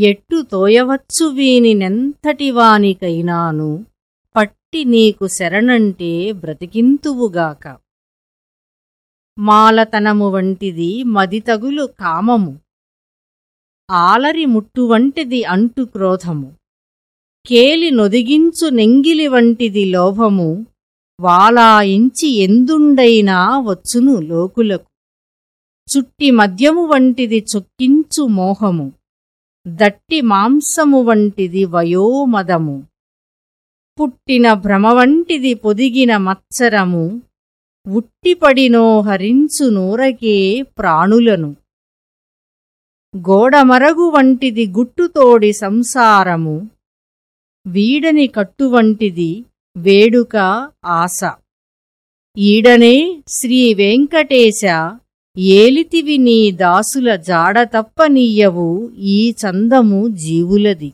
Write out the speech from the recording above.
ఎట్టు తోయవచ్చు వీనినెంతటివానికైనాను పట్టి నీకు శరణంటే బ్రతికింతువుగాక. మాలతనము వంటిది మదితగులు కామము. ఆలరి ముట్టు వంటిది అంటు క్రోధము. కేలి నొదిగించు నెంగిలి వంటిది లోభము. వాలాయించి ఎందుండైనా వచ్చును లోకులకు. చుట్టి మద్యము వంటిది చొక్కించు మోహము. దట్టి మాంసము వంటిది వయోమదము. పుట్టిన భ్రమ వంటిది పొదిగిన మత్సరము. ఉట్టిపడినో హరించు నూరకే ప్రాణులను. గోడమరగు వంటిది గుట్టుతోడి సంసారము. వీడని కట్టువంటిది వేడుక ఆశ. ఈడనే శ్రీ వెంకటేశ ఏలితివి నీ దాసుల జాడ తప్పనీయవు ఈ చందము జీవులది.